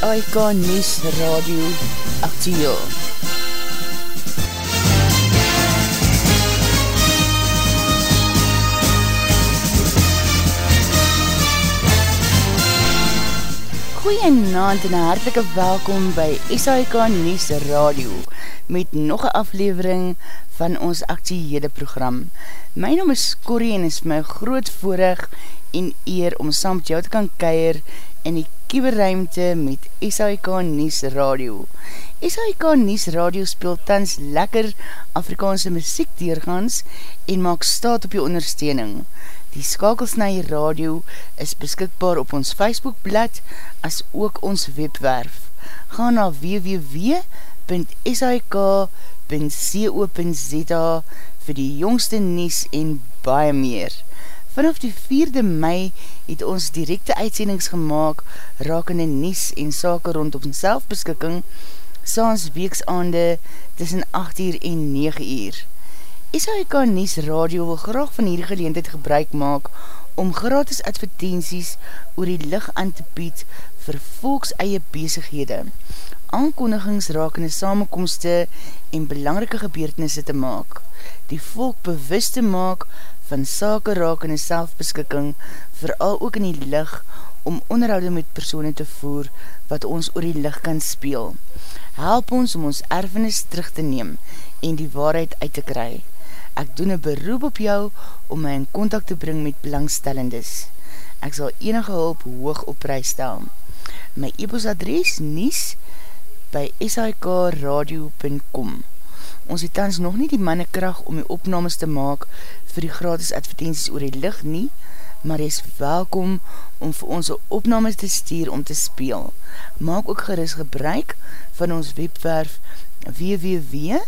SAIK News Radio Actiel. Goeie naand en hartelike welkom by SAIK News Radio met nog een aflevering van ons actiehede program. My naam is Corrie en is my groot voorig en eer om saam met jou te kan keir in die kieberruimte met SAIK Nies Radio. SAIK Nies Radio speel tans lekker Afrikaanse muziek deurgans en maak staat op jou ondersteuning. Die skakels na die radio is beskikbaar op ons Facebookblad as ook ons webwerf. Ga na www.sik.co.za vir die jongste nies en baie meer. Vanaf die 4de mei het ons directe uitsendings gemaakt rakende nies en sake rondom selfbeskikking saans weeksaande tussen 8 uur en 9 uur. SHK Nies Radio wil graag van hierdie geleendheid gebruik maak om gratis advertenties oor die licht aan te bied vir volks eie bezighede, aankondigings rakende samenkomste en belangrike gebeurtenisse te maak, die volk bewust te maak van sake raak in die selfbeskikking, vooral ook in die lig, om onderhouding met persoon te voer, wat ons oor die lig kan speel. Help ons om ons erfenis terug te neem en die waarheid uit te kry. Ek doen een beroep op jou om my in contact te bring met belangstellendes. Ek sal enige hulp hoog op prijs stel. My e-post adres nies by shikradio.com Ons het tans nog nie die mannekracht om die opnames te maak vir die gratis advertenties oor die licht nie, maar is welkom om vir ons opnames te stuur om te speel. Maak ook geris gebruik van ons webwerf www.v.co.za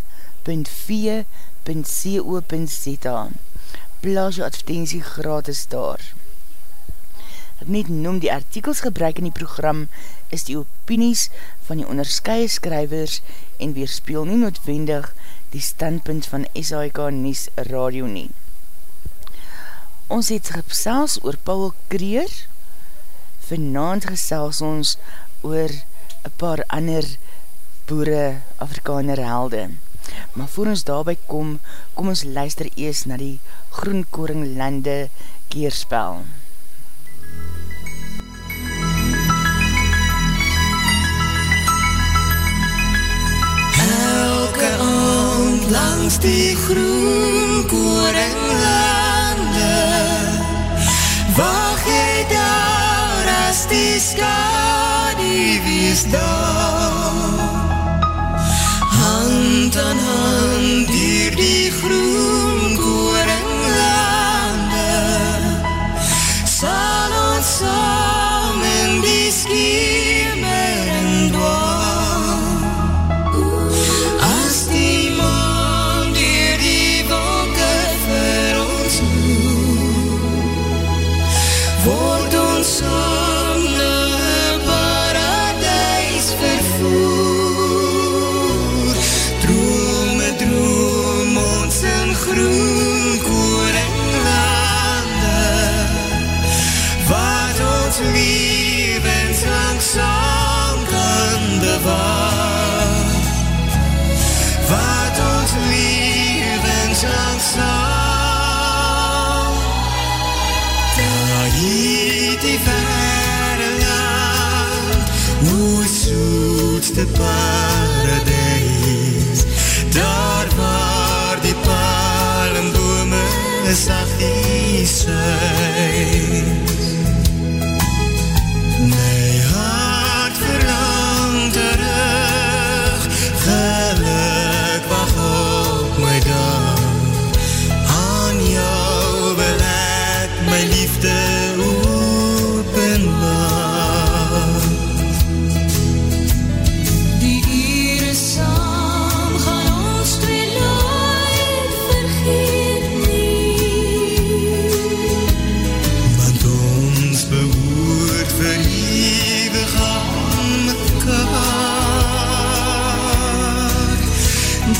Plaas jou advertentie gratis daar net noem die artikels gebruik in die program is die opinies van die onderskeie skrywers en weerspeel nie noodwendig die standpunt van SAIK Nies Radio nie. Ons het gesels oor Paul Kreer, vanavond gesels ons oor een paar ander boere Afrikaner helde. Maar voor ons daarby kom, kom ons luister eers na die Groenkoring Lande keerspel. MUZIEK langs die groen koringlande Wacht jy daar as die skadie wees daar? Hand aan hand de paradijs Daar waar die palmbome sagties zijn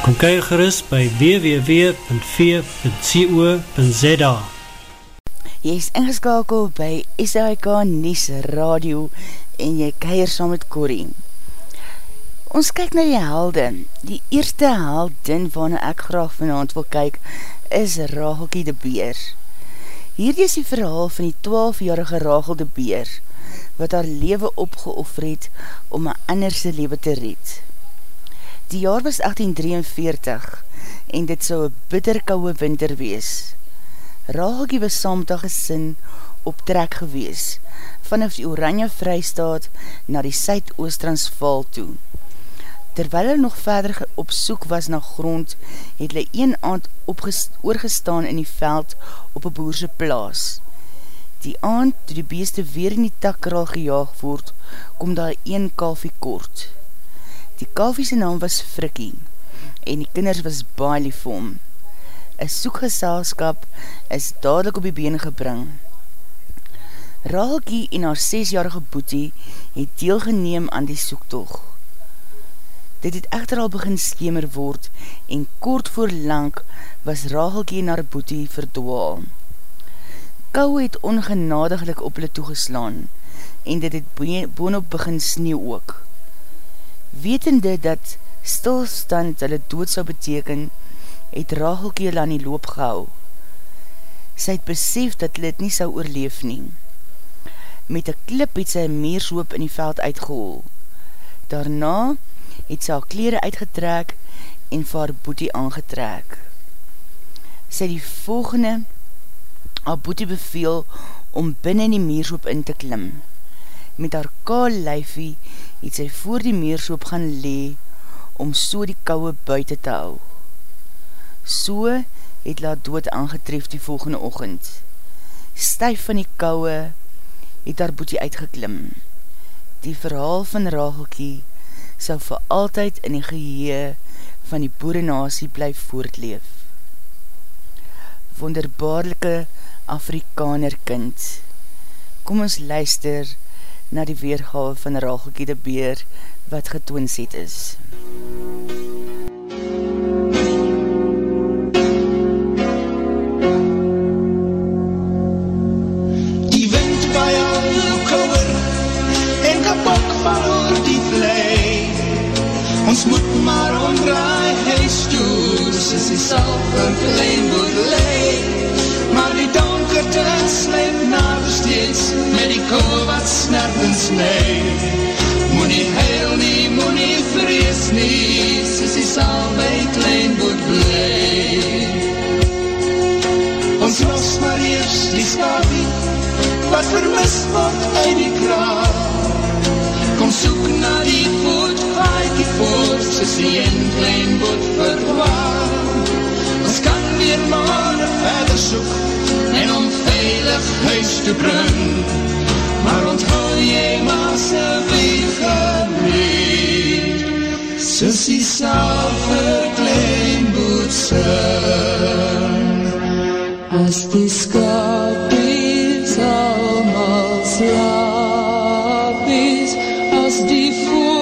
Kom kyk gerust by www.v.co.za Jy is ingeskakel by SIK Nies Radio en jy keier saam met Corrie. Ons kyk na die helde. Die eerste heldin waarna ek graag vanavond wil kyk is Ragelkie de Beer. Hierdie is die verhaal van die 12-jarige Ragel de Beer wat haar leven opgeoffer het om een anderse leven te red. Die jaar was 1843 en dit sou een bitterkouwe winter wees. Ragelkie was saam met haar gesin op trek gewees, vanaf die Oranje Vrystaat na die Suid-Oostransvaal toe. Terwyl hy nog verder op soek was na grond, het hy een aand oorgestaan in die veld op een boerse plaas. Die aand, toe die beeste weer in die takkeral gejaag word, kom daar een kalfie kort. Die kalfie sy naam was Frikkie, en die kinders was baie lief vir hom een soekgeselskap is dadelijk op die been gebring. Rahelkie en haar 6-jarige boetie het deelgeneem aan die soektocht. Dit het echter al begin skemer word en kort voor lang was Rahelkie en haar boetie verdwaal. Kou het ongenadiglik op hulle toegeslaan en dit het boonop begin sneeuw ook. Wetende dat stilstand hulle dood sal beteken, het Ragelkie hulle aan die loop gehou. Sy het besef dat hulle het nie sou oorleef nie. Met een klip het sy een meershoop in die veld uitgehol. Daarna het sy haar kleren uitgetrek en vir haar boetie aangetrek. Sy die volgende haar boetie beveel om binnen die meershoop in te klim. Met haar kaal lyfie het sy voor die meershoop gaan lee om so die kouwe buiten te hou. So het laat dood aangetref die volgende ochend. Stijf van die kouwe het haar boetie uitgeklim. Die verhaal van Ragelkie sal vir altyd in die gehee van die boerenasie blyf voortleef. Wonderbaarlike Afrikaner kind, kom ons luister na die weergave van Ragelkie de Beer wat getoonset is. MUZIEK snerpens leid. Moe nie heil nie, moe nie vrees nie, soos die sal by klein moet leid. Ons los maar eerst die skapie, wat vermis word uit die kraal. Kom soek na die voet, die voort, soos die een klein boot verdwaal. Ons kan weer maande verder soek, en om veilig huis te bring, maar onthou jy maar sy soos die salve klein boot sing. As die skapies almal slaap is, as die volkies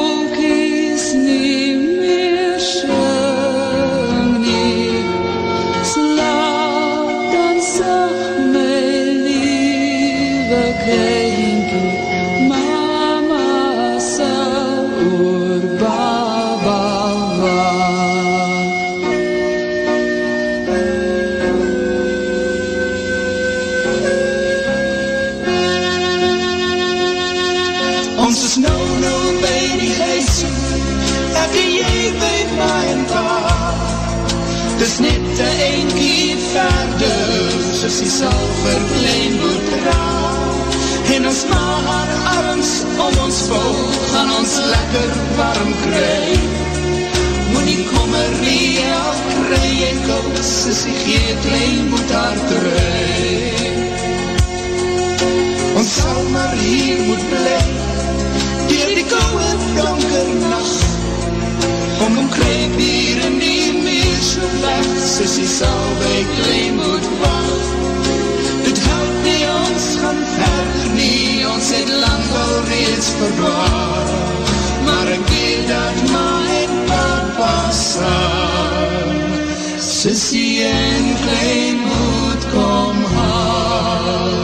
lekker warm kry. Moet nie kommer nie, al kry en kous, soos die gee klein moet haar kry. Ons sal maar hier moet bly, dier die kouwe donker nacht, om om kruip hier in die meer so weg, soos die sal by klein moet wacht. Ons gaan verder nie, ons het lang al reeds verwaar, maar ek weet dat ma en papa saam, sissie en klein moet kom haal.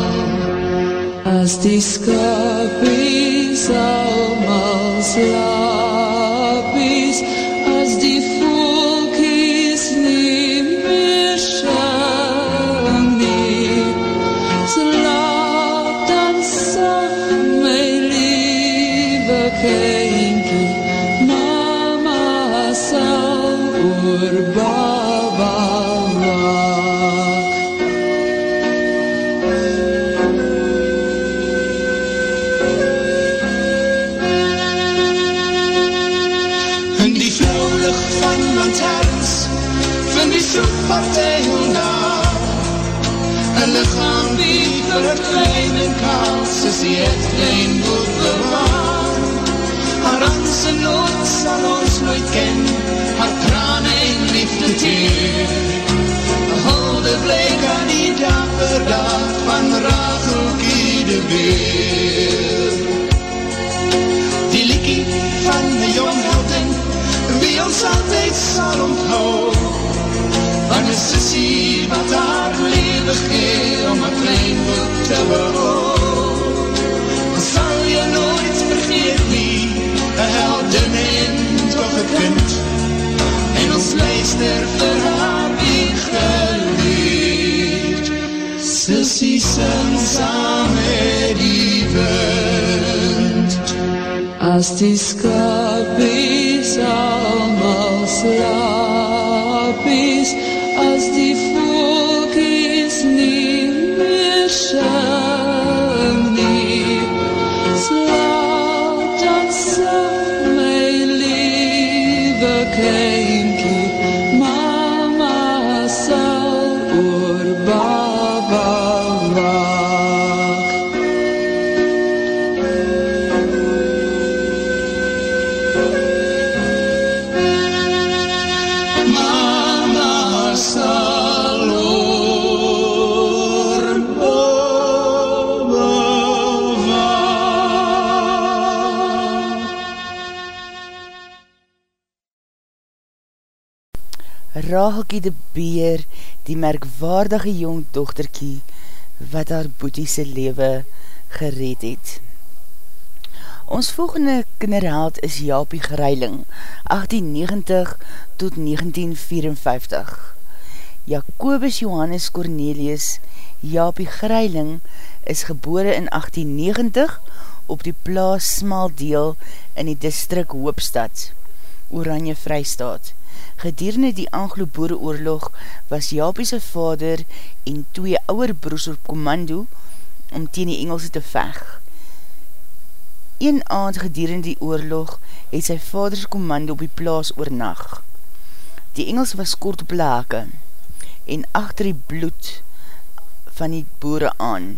As die skapies allemaal slapies, as die volkies nie meer sing nie, slaap dan sag my liewe kindkie, oor teer Holde blijk aan die dapper daad Van Rachelkie de Beer die liekie van die jong heldin, wie ons altyd sal onthou. Van een sissie wat haar leven gee, om een klein boek te behou. Sal je nooit vergeet nie, een heldin en toch een kind. En ons luister vir haar wie geliefd. Sissie sing saam met die wind. As die skapies allemaal slapies, became true. Ragelkie de Beer, die merkwaardige jong dochterkie, wat haar boetiese lewe gered het. Ons volgende kinderheld is Jaapie Greiling, 1890 tot 1954. Jacobus Johannes Cornelius Jaapie Greiling is gebore in 1890 op die plaas Smaldeel in die distrik Hoopstad, Oranje Vrystaat. Gedurende die Anglo-Boere oorlog was Jaapie sy vader en twee ouwer broers op commando om teen die Engelse te veg. Een aand gedurende die oorlog het sy vaders commando op die plaas oornag. Die Engels was kort op lake en achter die bloed van die boere aan.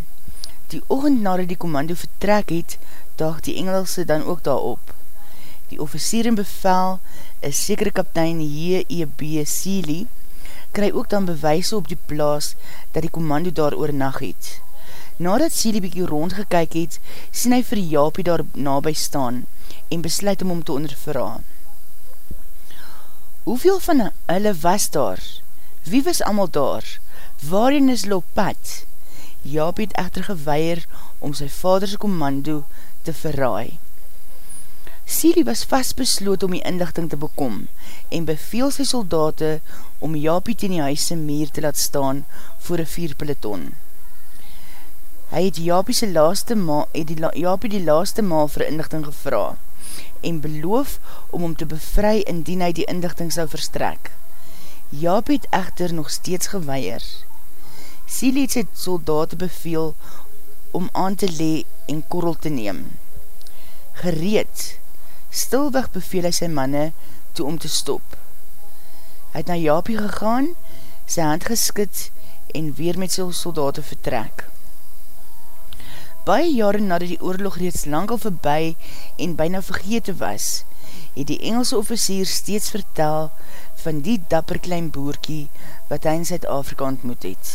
Die oogend nadat die commando vertrek het, daag die Engelse dan ook daarop. Die officier in bevel, is sekere kaptein H.E.B. Sealy, kry ook dan bewijse op die plaas dat die commando daar oornag het. Nadat Sealy bykie rondgekyk het, sien hy vir Jaapie daar nabij staan en besluit om om te ondervra. Hoeveel van hulle was daar? Wie was allemaal daar? Waarin is Lopat? Jaapie het echter geweier om sy vaderse commando te verraai. Sealy was vastbesloot om die inlichting te bekom en beveel sy soldate om Jaapie ten die huise meer te laat staan voor een vierpeloton. Hy het Jaapie, sy laaste ma, het die, Jaapie die laaste maal vir inlichting gevra en beloof om hom te bevry indien hy die indigting sou verstrek. Jaap het echter nog steeds geweier. Siel het sy soldaten beveel om aan te lee en korrel te neem. Gereed, stilweg beveel hy sy manne toe om te stop. Hy het na Jaapie gegaan, sy hand geskid en weer met sy soldaten vertrek. Baie jare nadat die oorlog reeds lang al verby en byna vergete was, het die Engelse officier steeds vertel van die dapper klein boerkie wat hy in Zuid-Afrika ontmoet het.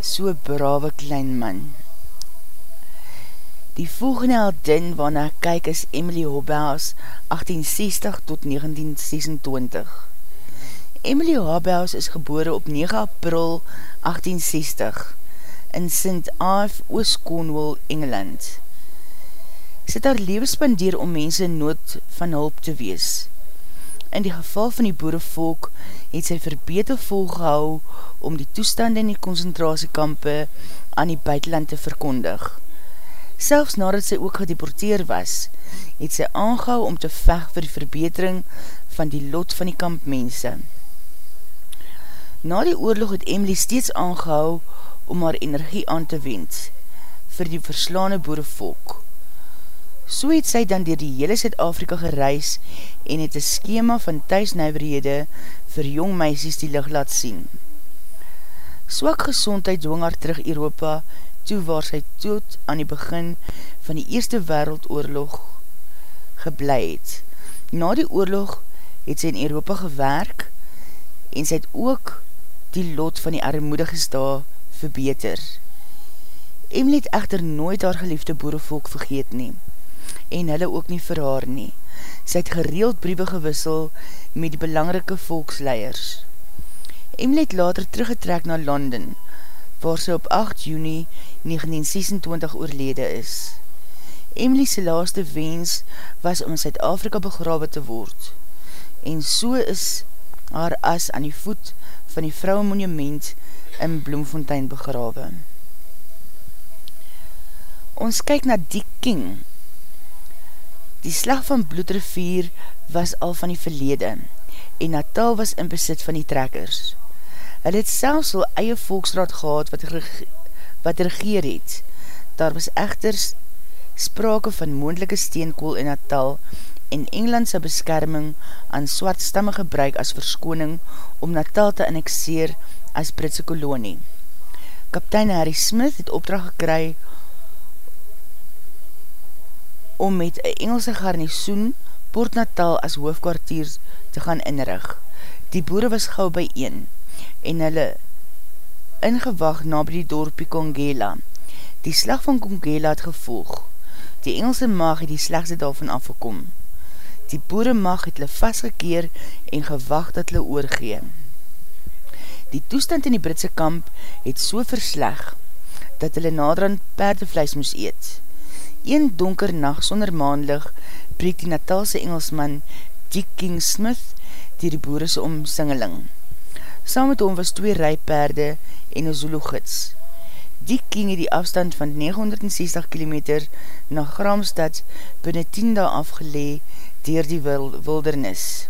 So brave klein man. Die volgende heldin waarna ek kyk is Emily Hobhouse 1860 tot 1926. Emily Hobhouse is gebore op 9 april 1860 in St. Ive, Oost Cornwall, Engeland. Sy het haar leven spandeer om mense in nood van hulp te wees. In die geval van die boerevolk het sy verbeter volgehou om die toestande in die concentratiekampe aan die buitenland te verkondig. Selfs nadat sy ook gedeporteer was, het sy aangehou om te veg vir die verbetering van die lot van die kampmense. Na die oorlog het Emily steeds aangehou om haar energie aan te wend vir die verslaane boerevolk. So het sy dan dier die hele Zuid-Afrika gereis en het een skema van thuisnijverhede vir jong meisies die licht laat sien. Swak gezondheid dwing haar terug Europa toe waar sy tot aan die begin van die Eerste Wereldoorlog geblei het. Na die oorlog het sy in Europa gewerk en sy het ook die lot van die armoediges daar verbeter. Emily het echter nooit haar geliefde boerevolk vergeet nie en hulle ook nie vir haar nie. Sy het gereeld briewe gewissel met die belangrike volksleiers. Emily het later teruggetrek na Londen, waar sy op 8 juni 1926 oorlede is. Emily's laaste wens was om in Zuid-Afrika begrawe te word. En so is haar as aan die voet van die vrouwe monument in Bloemfontein begrawe. Ons kyk na die king. Die slag van Bloedrivier was al van die verlede en Natal was in besit van die trekkers. Hulle het selfs al eie volksraad gehad wat, reg wat regeer het. Daar was echter sprake van moendelike steenkool in Natal en Engelandse beskerming aan swart stamme gebruik as verskoning om Natal te annexeer as Britse kolonie. Kaptein Harry Smith het opdracht gekry om met een Engelse garnisoen Port Natal as hoofdkwartier te gaan inrig. Die boere was gauw by een en hulle ingewag na by die dorpie Congela. Die slag van Congela het gevolg. Die Engelse mag het die slagse daarvan afgekom. Die boere mag het hulle vastgekeer en gewag dat hulle oorgee. Die toestand in die Britse kamp het so versleg, dat hulle naderand perdevleis moes eet. Een donker nacht sonder maanlig breek die Natalse Engelsman Dick King Smith dier die boerese omsingeling. Saam met hom was twee rijperde en een Zulu gids. Die king het die afstand van 960 km na Gramstad binnen 10 dae afgelee dier die wildernis.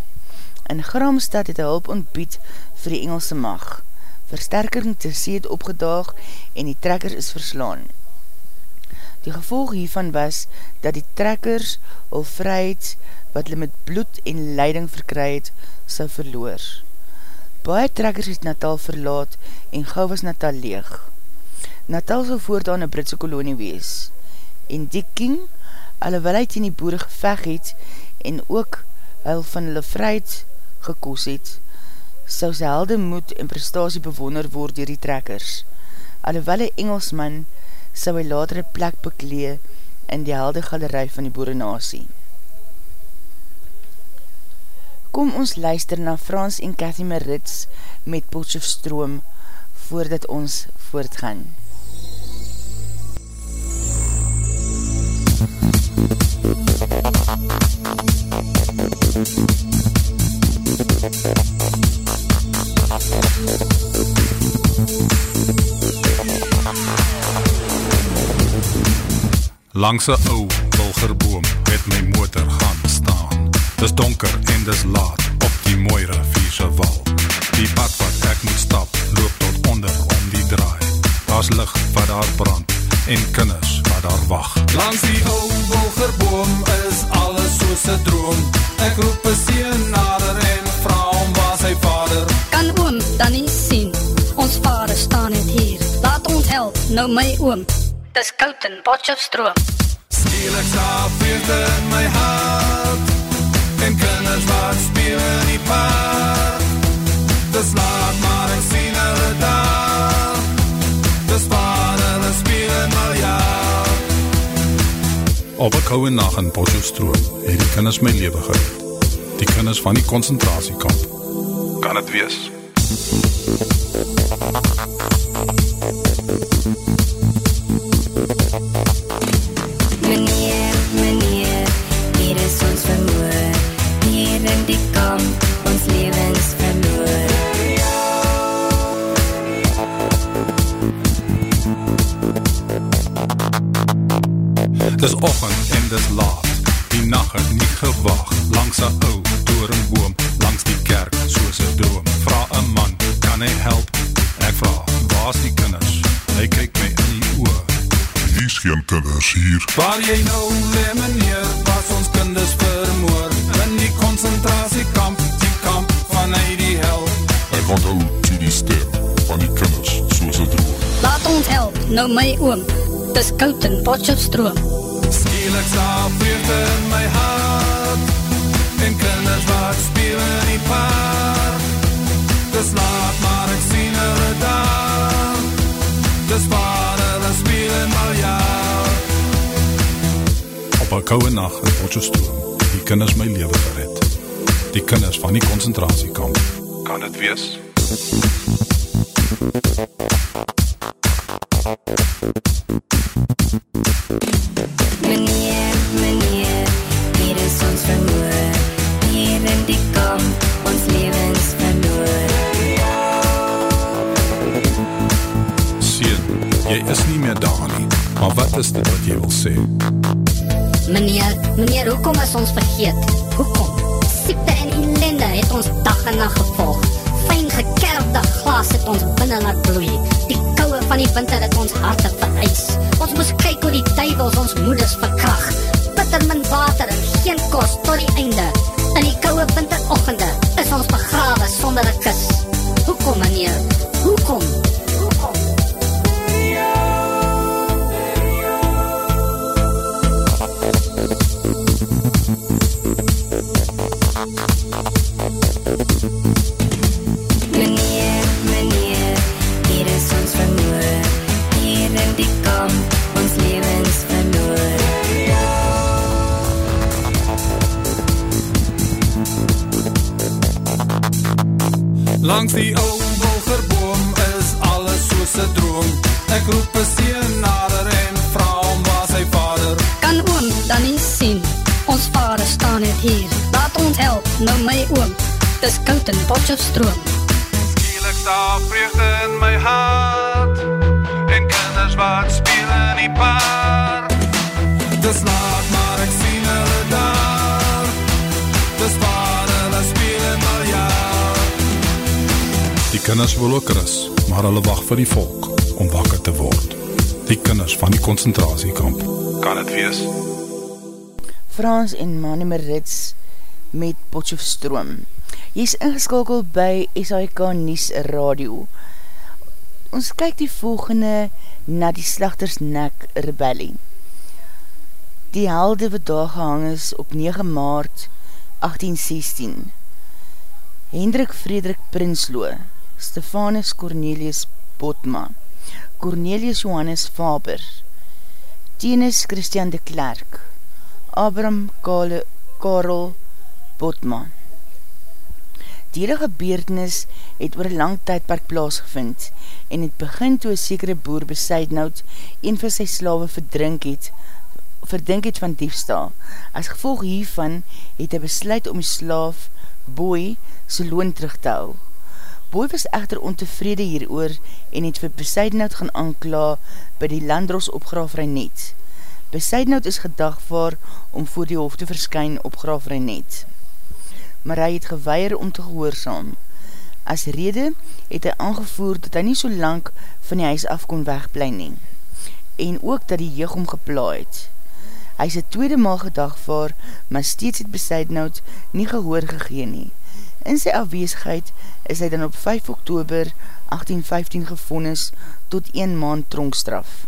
In Gramstad het hy hulp ontbied vir die Engelse mag. Versterking te see het opgedaag en die trekkers is verslaan. Die gevolg hiervan was dat die trekkers al vryheid wat hulle met bloed en leiding verkry het, sal verloor. Baie trekkers het Natal verlaat en gauw was Natal leeg. Natal sal voortaan een Britse kolonie wees. En die king, alhoewel hy teen die boere geveg het en ook hulle van hulle vryheid gekos het, sal sy helde moed en prestatie bewonder word dier die trekkers. Alhoewel hy Engelsman sal hy later een plek beklee in die helde galerij van die boere nasie. Kom ons luister na Frans en Cathy Meritz met Potjefstroom voordat ons voortgaan. Langs 'n ou wilgerboom het my motor gaan staan. Dis donker en dis laat op die mooi rivier se wal. Die pad wat ek moet stap, loop tot onder om die draai. Daar's lig wat daar brand en kinders wat daar wag. Langs die ou wilgerboom is alles soos 'n droom. Ek roep 'n seun nader en vra hom waar sy vader. Kan oom dan nie sien? Ons vader staan net hier. Laat ons help, nou my oom. Dis koud in Potchefstroom. Skielik slaap vreugde in my hart En kinders wat speel in die park Dis laat maar ek sien hulle daar Dis waar hulle speel in miljard Op 'n koue nag in Potchefstroom het die kinders my lewe gered. Die kinders van die konsentrasiekamp. Kan dit wees? Dis oggend en dis laat. Die nag het nie gewag langs 'n ou doringboom langs die kerk soos 'n droom. Vra 'n man, kan hy help? Ek vra, waar's die kinders? Hy kyk my in die oë. Hier's geen kinders hier. Waar jy nou lê meneer, was ons kinders vermoor In die konsentrasiekamp, die kamp van die hel Ek onthou toe die stem van die kinders soos 'n droom. Laat ons help, nou my oom. Dis koud in Potchefstroom. Skielik slaap vreugde in my hart En kinders wat speel in die park Dis laat maar ek sien hulle daar Dis waar hulle speel in miljard Op 'n koue nag in Potchefstroom het die kinders my lewe gered. Die kinders van die konsentrasiekamp. Kan dit wees? Meneer, het ons binnen laat bloei. Die koue van die winter het ons harte vereis. Ons moes kyk hoe die duivels ons moeders verkrag. Bitter min water en geen kos tot die einde. In die koue winteroggende is ons begrawe sonder 'n kus. Hoekom, meneer? Hoekom? Langs die ou wilgerboom is alles soos 'n droom Ek roep 'n seun nader en vra hom waar sy vader Kan oom dan nie sien? Ons vader staan net hier. Laat ons help, nou my oom. Dis koud in Potchefstroom. Skielik staar vreugde in my hart En kinders wat speel in die park kinders wil ook rus, maar hulle wag vir die volk om wakker te word. Die kinders van die konsentrasiekamp. Kan dit wees? Frans en Manie Marits met Potchefstroom. Jy is ingeskakel by SAIK Nies Radio. Ons kyk die volgende na die Slachtersnek Rebellie. Die helde wat daar gehang is op 9 maart 1816. Hendrik Frederik Prinsloo, Stefanus Cornelius Botma, Cornelius Johannes Faber, Tenus Christian de Klerk, Abram Kale, Karel Botma. Die hele gebeurtenis het oor lang tydperk plaasgevind en het begin toe een sekere boer besuidnoud een van sy slawe verdrink het, verdink het van diefstal. As gevolg hiervan het hy besluit om slaaf Boy sy loon terug te hou. Boy was echter ontevrede hieroor en het vir Besuidenout gaan aankla by die Landros opgraafrij net. Besuidnout is gedagvaar om voor die hof te verskyn op graaf Renet. Maar hy het geweier om te gehoorzaam. As rede het hy aangevoer dat hy nie so lang van die huis af kon wegblij nie. En ook dat die jeug om geplaai het. Hy is het tweede maal gedagvaar, maar steeds het Besuidnout nie gehoor gegeen nie. In sy afweesheid is hy dan op 5 oktober 1815 gevonnis tot 1 maand tronkstraf.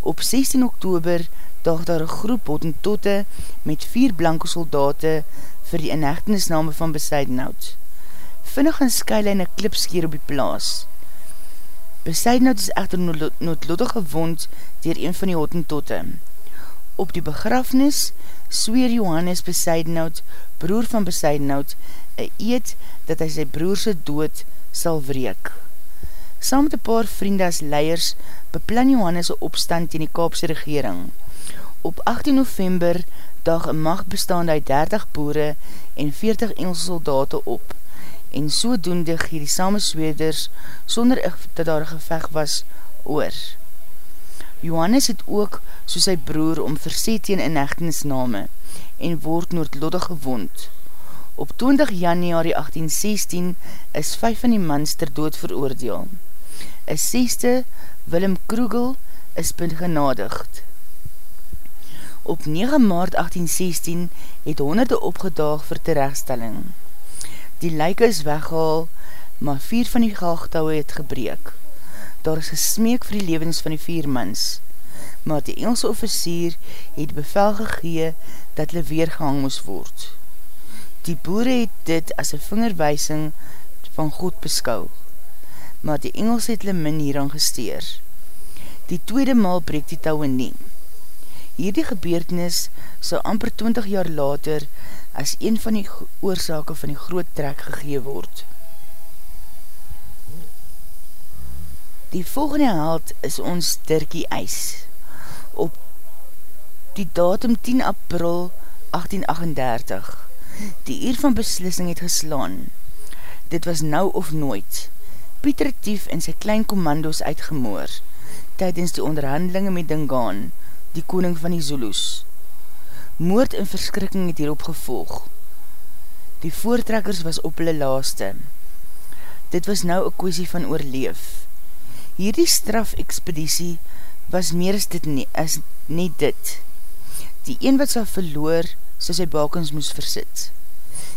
Op 16 oktober daag daar een groep Hottentotte met vier blanke soldate vir die inhechtenisname van Besuidenhout. Vinnig en skylijn een klipskeer op die plaas. Besuidenhout is echter noodlottig gewond dier een van die Hottentotte. Op die begrafnis sweer Johannes Besuidenhout, broer van Besuidenhout, een eed dat hy sy broerse dood sal wreek. Saam met een paar vriende as leiers beplan Johannes een opstand teen die Kaapse regering. Op 18 november dag een macht bestaande uit 30 boere en 40 Engelse soldaten op en sodoende gee die samensweerders sonder dat daar geveg was oor. Johannes het ook soos sy broer om verset teen inhechtenisname en word noordloddig gewond. Op 20 januari 1816 is vijf van die mans ter dood veroordeel. Een seste, Willem Kroegel, is punt genadigd. Op 9 maart 1816 het honderde opgedaag vir terechtstelling. Die lyke is weggehaal, maar vier van die galgtouwe het gebreek. Daar is gesmeek vir die levens van die vier mans, maar die Engelse officier het bevel gegee dat hulle weer gehang moes word. Die boere het dit as een vingerwijsing van God beskou, maar die Engels het hulle min hieraan gesteer. Die tweede maal breek die touwe nie. Hierdie gebeurtenis sal amper 20 jaar later as een van die oorzake van die groot trek gegee word. Die volgende held is ons Dirkie Eis. Op die datum 10 april 1838 Die uur van beslissing het geslaan. Dit was nou of nooit. Pieter Tief en sy klein commando's uitgemoor, tydens die onderhandelinge met Dingaan, die koning van die Zulus. Moord en verskrikking het hierop gevolg. Die voortrekkers was op hulle laaste. Dit was nou een kwestie van oorleef. Hierdie straf-expeditie was meer as, dit nie, as net dit. Die een wat sal verloor, so sy bakens moes versit.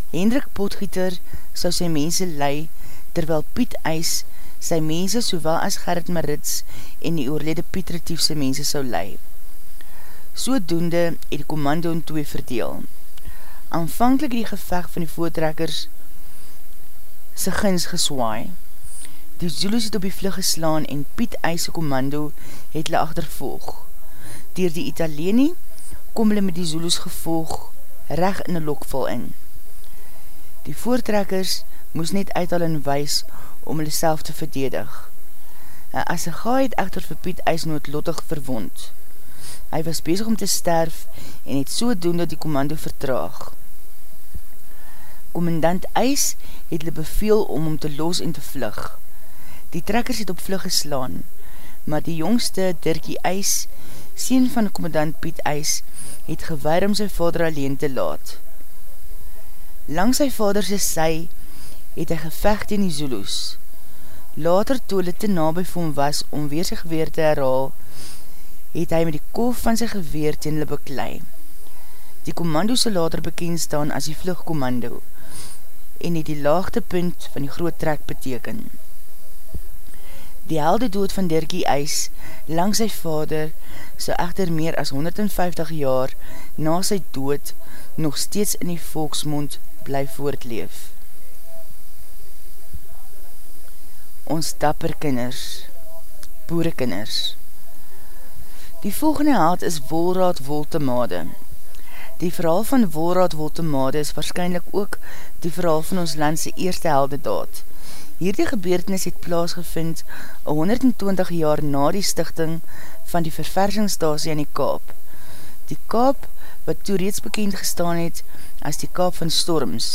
Hendrik Potgieter sou sy mense lei, terwyl Piet Eis sy mense sowel as Gerrit Marits en die oorlede Piet Retiefse mense sou lei. So doende het die commando in twee verdeel. Aanvankelijk die geveg van die voortrekkers sy gins geswaai. Die Zulus het op die vlug geslaan en Piet Eis commando het hulle achtervolg. Dier die Italienie kom hulle met die Zulus gevolg reg in die lokval in. Die voortrekkers moes net uithaal en wees om hulle self te verdedig. En as een gaai het echter vir Piet ijsnoodlottig verwond. Hy was bezig om te sterf en het so doen dat die commando vertraag. Commandant IJs het hulle beveel om om te los en te vlug. Die trekkers het op vlug geslaan, maar die jongste Dirkie IJs, sien van commandant Piet IJs, het gewaar om sy vader alleen te laat. Lang sy vader sy sy, het hy gevecht in die Zulus. Later, toe hulle te nabij vir hom was om weer sy geweer te herhaal, het hy met die koof van sy geweer teen hulle beklei. Die commando sal later bekend staan as die vlugkommando en het die laagtepunt van die groot trek beteken. Die helde dood van Dirkie Eis, lang sy vader, so echter meer as 150 jaar na sy dood nog steeds in die volksmond bly voortleef. Ons dapper kinders, boerekinders. Die volgende haat is Wolraad Woltemade. Die verhaal van Wolraad Woltemade is waarschijnlijk ook die verhaal van ons landse eerste helde daad. Hierdie gebeurtenis het plaasgevind 120 jaar na die stichting van die verversingsstasie in die Kaap. Die Kaap, wat toe reeds bekend gestaan het as die Kaap van Storms.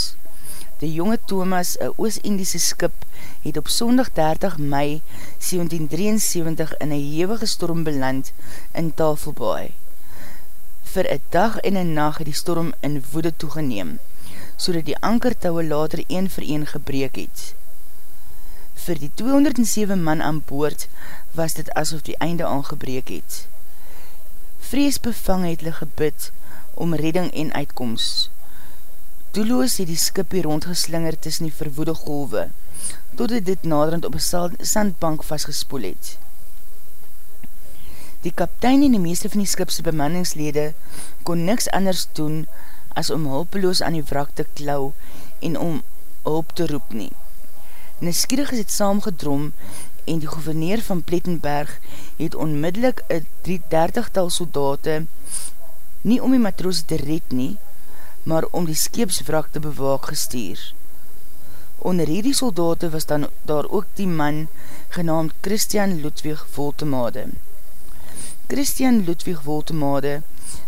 Die jonge Thomas, een Oost-Indiese skip, het op sondag 30 mei 1773 in een hewige storm beland in Tafelbaai. Vir een dag en een nacht het die storm in woede toegeneem, so dat die ankertouwe later een vir een gebreek het. Vir die 207 man aan boord was dit asof die einde aangebreek het. Vrees bevang het hulle gebid om redding en uitkomst. Doeloos het die skip hier rondgeslinger tussen die verwoede golwe, totdat dit naderend op een sandbank vastgespoel het. Die kaptein en die meeste van die skipse bemanningslede kon niks anders doen as om hulpeloos aan die wrak te klauw en om hulp te roep nie. Neskierig is het saamgedrom en die gouverneur van Plettenberg het onmiddellik een 30-tal soldate nie om die matroos te red nie, maar om die skeepswrak te bewaak gestuur. Onder hierdie soldate was dan daar ook die man genaamd Christian Ludwig Voltemade. Christian Ludwig Voltemade,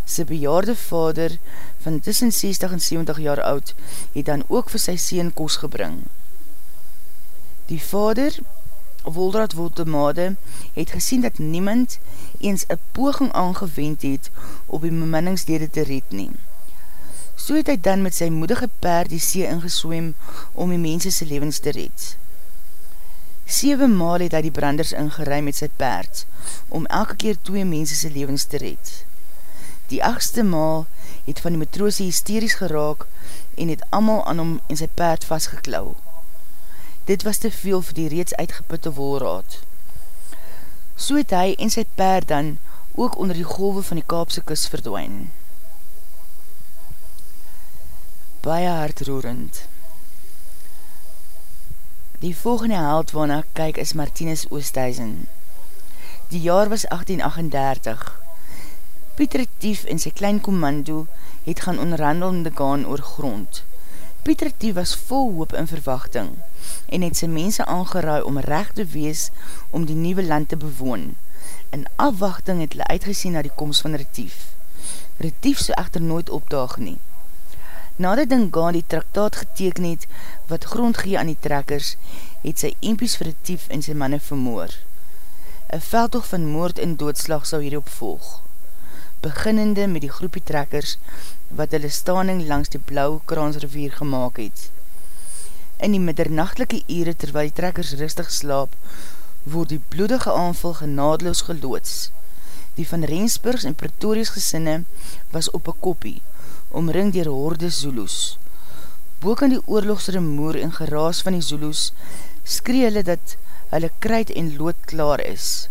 sy bejaarde vader van tussen 60 en 70 jaar oud, het dan ook vir sy seen kos gebring. Die vader, Woldraad Voltemade, het gesien dat niemand eens een poging aangewend het op die beminningsdede te red neem. So het hy dan met sy moedige paard die see ingeswem om die mense sy levens te red. Sewe maal het hy die branders ingerui met sy paard, om elke keer twee mense sy levens te red. Die achtste maal het van die matroose hysteries geraak en het amal aan hom en sy paard vastgeklauw. Dit was te veel vir die reeds uitgeputte wolraad. So het hy en sy paard dan ook onder die golwe van die Kaapse kus verdwijn. baie hartroerend. Die volgende held waarna ek kyk is Martinus Oosthuizen. Die jaar was 1838. Pieter Tief en sy klein commando het gaan onderhandelende gaan oor grond. Pieter Tief was vol hoop in verwachting en het sy mense aangeraai om recht te wees om die nieuwe land te bewoon. In afwachting het hulle uitgesien na die komst van Retief. Retief so echter nooit opdaag nie. Nadat Dingaan die traktaat geteken het wat grond gee aan die trekkers, het sy empies verretief en sy manne vermoor. Een veldtocht van moord en doodslag sal hierop volg, beginnende met die groepie trekkers wat hulle staning langs die blauwe kraansrivier gemaakt het. In die middernachtelike ure terwyl die trekkers rustig slaap, word die bloedige aanval genadeloos geloods. Die van Rensburgs en Pretorius gesinne was op een kopie, omring dier horde Zulus. Boek aan die oorlogsremoer en geraas van die Zulus, skree hulle dat hulle kruid en lood klaar is.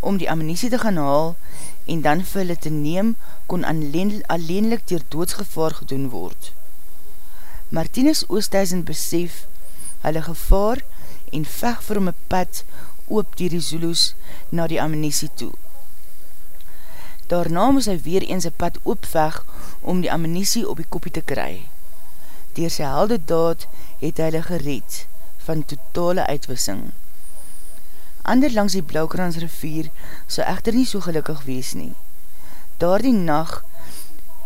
Om die ammunisie te gaan haal en dan vir hulle te neem, kon alleenlik dier doodsgevaar gedoen word. Martinus Oosthuizen besef hulle gevaar en vech vir een pad oop dier die Zulus na die ammunisie toe. Daarna moes hy weer eens een pad oopveg om die ammunisie op die kopie te kry. Door sy helde daad het hy hulle gered van totale uitwissing. Ander langs die Blauwkrans rivier so echter nie so gelukkig wees nie. Daar die nacht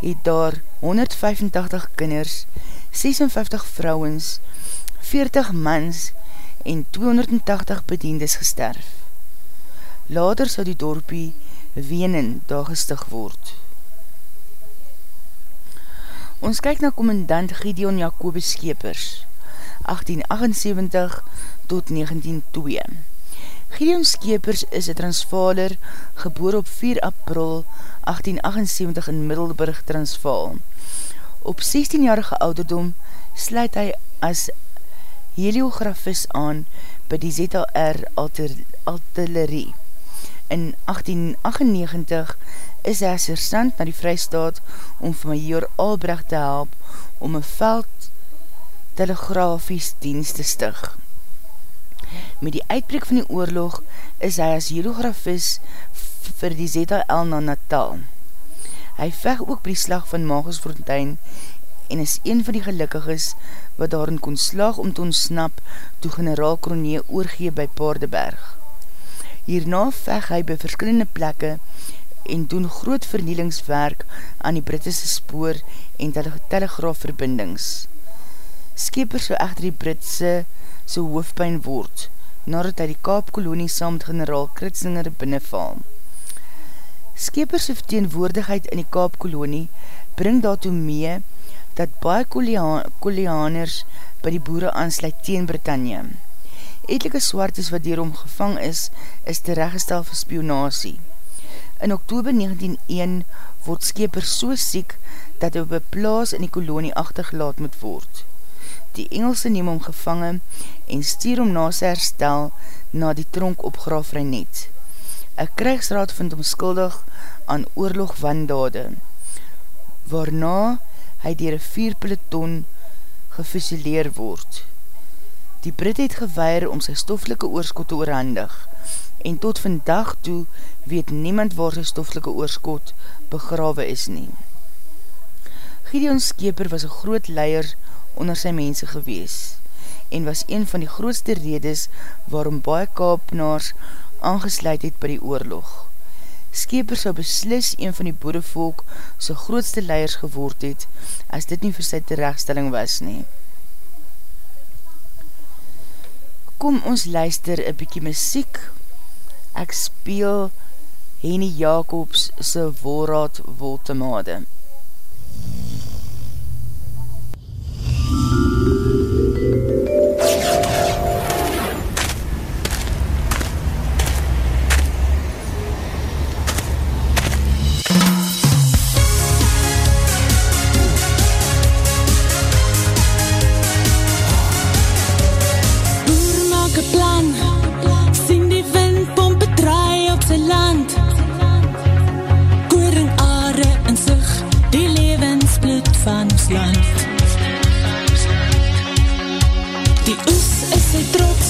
het daar 185 kinders, 56 vrouwens, 40 mans en 280 bediendes gesterf. Later sal die dorpie Wenen daar gestig word. Ons kyk na commandant Gideon Jacobus Skepers, 1878 tot 1902. Gideon Skepers is een transvaler, geboor op 4 april 1878 in Middelburg, Transvaal. Op 16-jarige ouderdom sluit hy as heliografis aan by die ZLR Artillerie. In 1898 is hy assistant na die vrystaat om vir major Albrecht te help om een veld telegrafies dienst te stig. Met die uitbreek van die oorlog is hy as hierografis vir die ZHL na Natal. Hy veg ook by die slag van Magelsfontein en is een van die gelukkiges wat daarin kon slag om te ontsnap toe generaal Kronee oorgee by Paardeberg. Hierna veg hy by verskillende plekke en doen groot vernielingswerk aan die Britse spoor en telegraafverbindings. Skeper so echter die Britse so hoofdpijn word, nadat hy die Kaapkolonie saam met generaal Kritsinger binnenval. Skepers verteenwoordigheid in die Kaapkolonie bring daartoe mee dat baie Kolianers by die boere aansluit teen Britannia. Etelike swartes wat dierom gevang is, is tereggestel vir spionasie. In oktober 1901 word Skeper so siek dat hy op een plaas in die kolonie achtergelaat moet word. Die Engelse neem hom gevangen en stuur hom na sy herstel na die tronk op Graafreinet. Een krijgsraad vind hom skuldig aan oorlog wandade, waarna hy dier een vier peloton gefusileer word. Die Brit het gewaar om sy stoflike oorskot te oorhandig en tot vandag toe weet niemand waar sy stoflike oorskot begrawe is nie. Gideon Skeper was een groot leier onder sy mense gewees en was een van die grootste redes waarom baie kaapnaars aangesluit het by die oorlog. Skeper sou beslis een van die boerevolk sy grootste leiers geword het as dit nie vir sy terechtstelling was nie. Kom ons luister een bykie muziek. Ek speel Henny Jacobs sy voorraad Woltemade. Boer trots,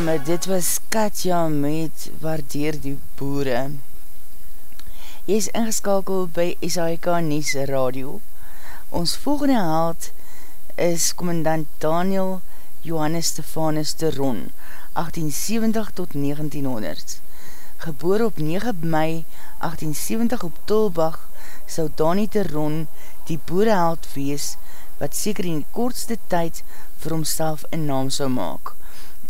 Jammer, dit was Katja met Waardeer die Boere. Jy is ingeskakel by SAIK Nies Radio. Ons volgende held is commandant Daniel Johannes Stefanus de Ron, 1870 tot 1900. Geboor op 9 mei 1870 op Tolbach, sou Dani Teron die boereheld wees, wat seker in die kortste tyd vir homself een naam sou maak.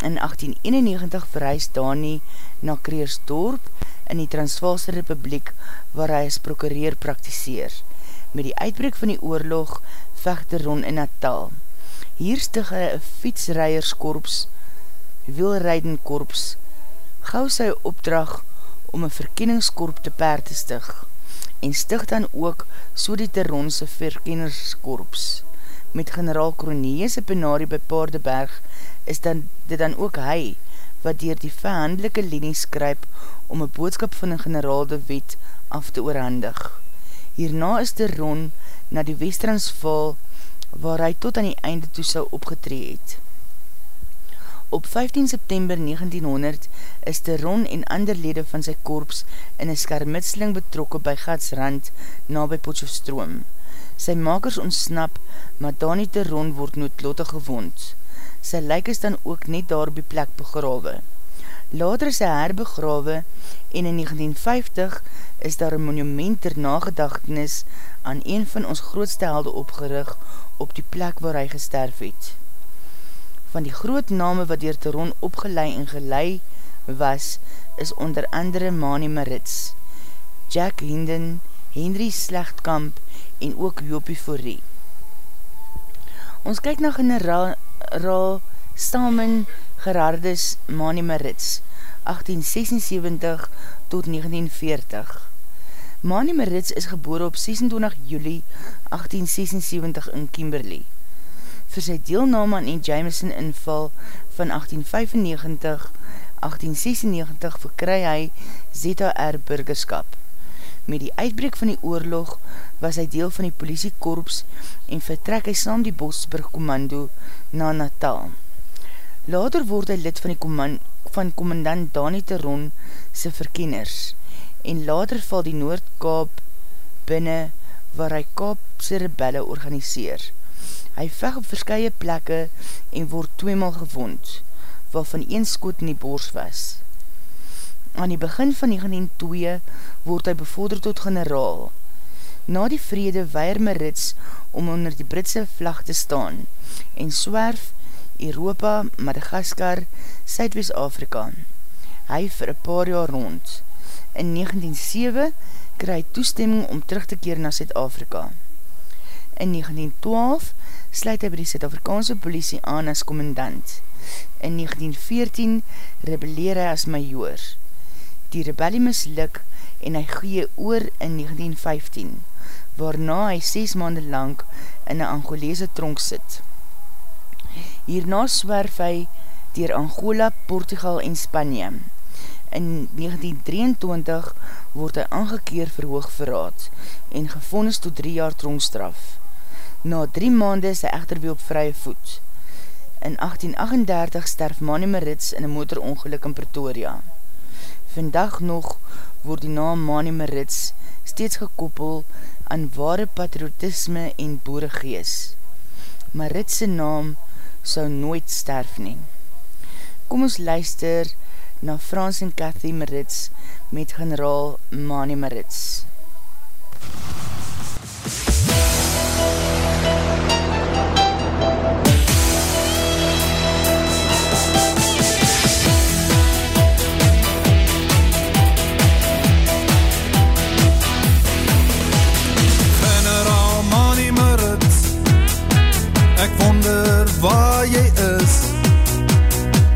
In 1891 verhuis Dani na Kreersdorp in die Transvaalse Republiek, waar hy as prokureer praktiseer. Met die uitbreek van die oorlog vecht Teron in Natal. Hier stig hy een fietsrijerskorps, wielrijdenkorps, gauw sy opdracht om een verkenningskorp te paard te stig en stig dan ook so die Teronse verkennerskorps. Met generaal Kroneese penarie by Paardeberg is dan, dit dan ook hy wat dier die verhandelike linie skryp om een boodskap van een generaal de wet af te oorhandig. Hierna is Teron na die Westransval waar hy tot aan die einde toe sal opgetree het. Op 15 September 1900 is de Ron en ander lede van sy korps in een skermitsling betrokke by Gatsrand na by Potjofstroom. Sy makers ontsnap, maar Dani de Ron word noodlotig gewond. Sy lijk is dan ook net daar by plek begrawe. Later is hy herbegrawe en in 1950 is daar een monument ter nagedachtenis aan een van ons grootste helde opgerig op die plek waar hy gesterf het van die groot name wat dier Teron opgelei en gelei was, is onder andere Mani Maritz, Jack Hinden, Henry Slechtkamp en ook Jopie Forrie. Ons kyk na generaal Stalman Gerardus Mani Maritz, 1876 tot 1940. Mani Maritz is geboor op 26 juli 1876 in Kimberley vir sy deelname aan die Jameson inval van 1895-1896 verkry hy ZR burgerskap. Met die uitbreek van die oorlog was hy deel van die politiekorps en vertrek hy saam die Bosburg Kommando na Natal. Later word hy lid van die command, van commandant Dani Teron sy verkenners en later val die Noordkaap binnen waar hy Kaapse rebelle organiseer. Hy veg op verskye plekke en word tweemaal gewond, waarvan een skoot in die bors was. Aan die begin van 1902 word hy bevorderd tot generaal. Na die vrede weier Marits om onder die Britse vlag te staan en swerf Europa, Madagaskar, Suidwest-Afrika. Hy vir een paar jaar rond. In 1907 kry toestemming om terug te keer na Suid-Afrika. In 1912 sluit hy by die Zuid-Afrikaanse politie aan as commandant. In 1914 rebelleer hy as major. Die rebellie misluk en hy gee oor in 1915, waarna hy 6 maanden lang in een Angolese tronk sit. Hierna swerf hy dier Angola, Portugal en Spanje. In 1923 word hy aangekeer vir hoogverraad en gevondes tot 3 jaar tronkstraf. Na drie maande is hy echter weer op vrye voet. In 1838 sterf Manny Maritz in een motorongeluk in Pretoria. Vandag nog word die naam Manny Maritz steeds gekoppel aan ware patriotisme en boeregees. Maritz naam sou nooit sterf nie. Kom ons luister na Frans en Cathy Maritz met generaal Manny Maritz. waar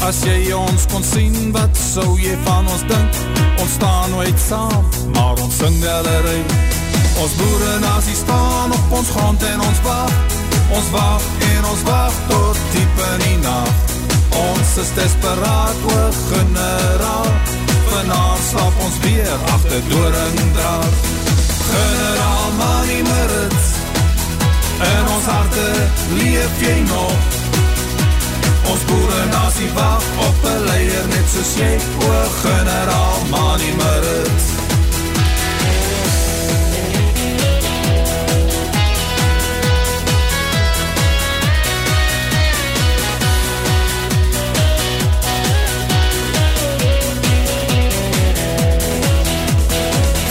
As jy ons kon sien, wat sou jy van ons dink? Ons staan nooit saam, maar ons sing delerie Ons boere nasie staan op ons grond en ons wacht. Ons wacht en ons wacht tot diep in die nacht. Ons is desperaat oor generaal Vanavond slap ons weer achter door en draad Generaal Manny Meritz In ons harte leef jy nog Ons boere nasie wag op 'n leier net soos jy, o generaal Mani Marit.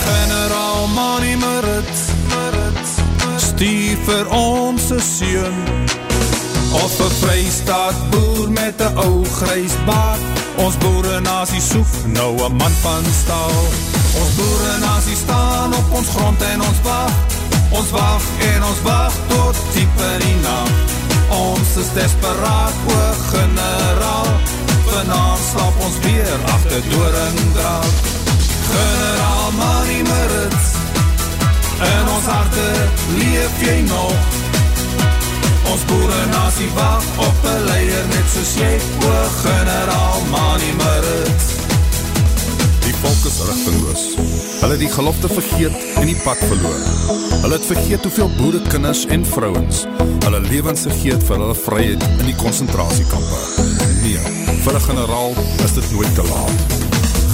Generaal Mani Marit, Marit, Marit. stuur vir ons se seun Of een vrystaat boer met een ou grys baard Ons boere nasie soek nou een man van staal. Ons boere nasie staan op ons grond en ons wacht. Ons wacht en ons wacht tot diep in die nacht. Ons is desperaat oor generaal. Vanavond slap ons weer achter door een draad Generaal Manny Maritz In ons harte leef jy nog Ons boere nasie wacht op een leier Net soos jy oor generaal Manny Maritz Die volk is richtingloos Hulle die gelofte vergeet en die pad verloor. Hulle het vergeet hoeveel boere, kinders en vrouwens Hulle levens vergeet vir hulle vryheid in die concentratiekampe Nee, vir een generaal is dit nooit te laat.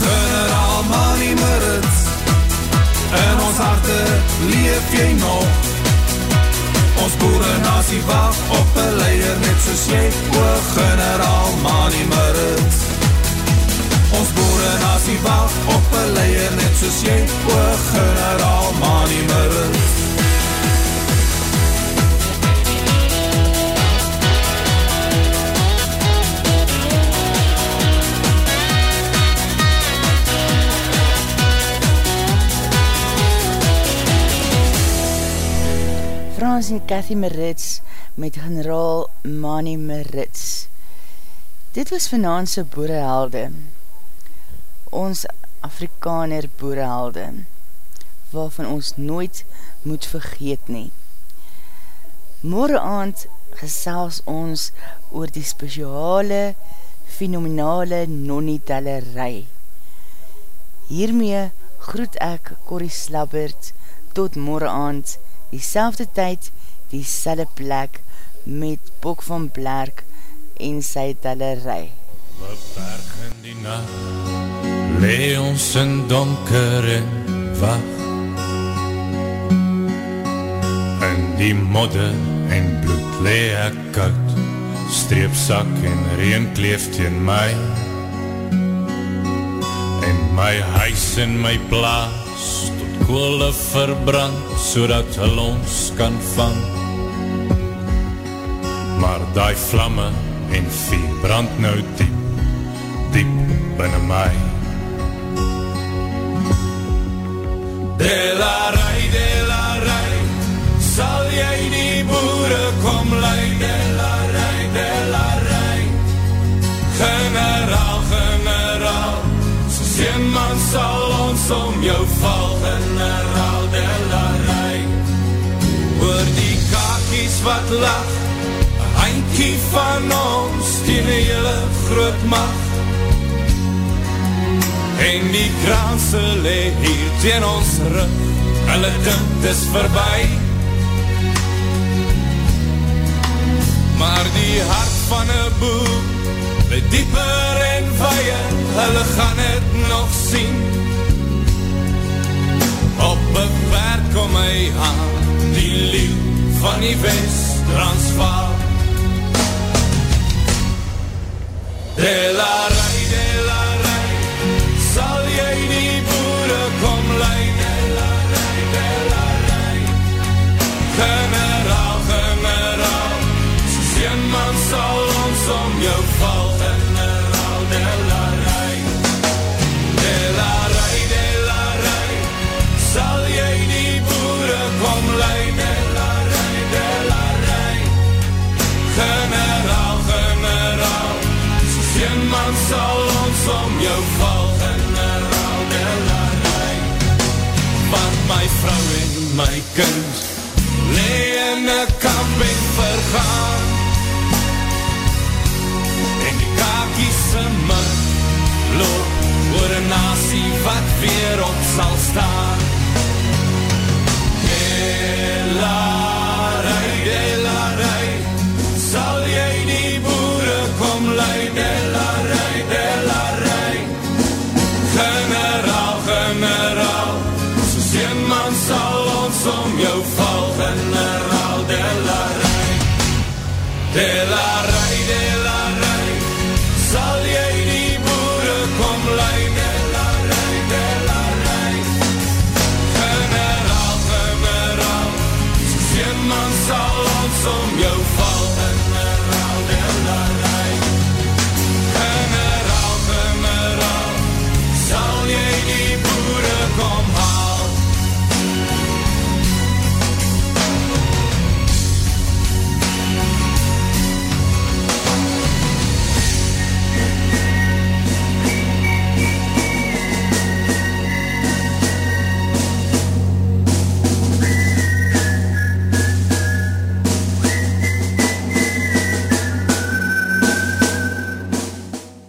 Generaal Manny Maritz In ons harte leef jy nog Ons boere nasie wacht op een leier Net soos jy oor generaal Manny Maritz Ons boere nasie wacht op een leier Net soos jy oor generaal Manny Maritz Frans en Cathy Maritz met generaal Mani Maritz. Dit was vanaanse boerehelde, ons Afrikaner boerehelde, waarvan ons nooit moet vergeet nie. Morgen aand gesels ons oor die speciale, fenomenale nonnie-tellerij. Hiermee groet ek Corrie Slabbert tot morgen aand die selfde tyd, die selle plek, met Bok van Blerk en sy tellerij. Beperk in die nacht, lee ons in donker en wacht. In die modder en bloed lee ek koud, streepsak en reen kleef teen my. En my huis en my plaas, koole verbrand, so dat hulle ons kan vang. Maar die vlamme en vuur brand nou diep, diep binnen my. Delarij, delarij, sal jy die boere kom lei, delarij, delarij. Generaal, generaal, soos een man sal ons om jou val, kakies wat lach, een eindkie van ons, die hele groot macht. En die kraanse lee hier teen ons rug. Hulle dink dis verby. Maar die hart van een boek Lee dieper en weie Hulle gaan het nog sien. Op een werk kom my aan Die lief van die west Transvaal Delarij, delarij Sal jy die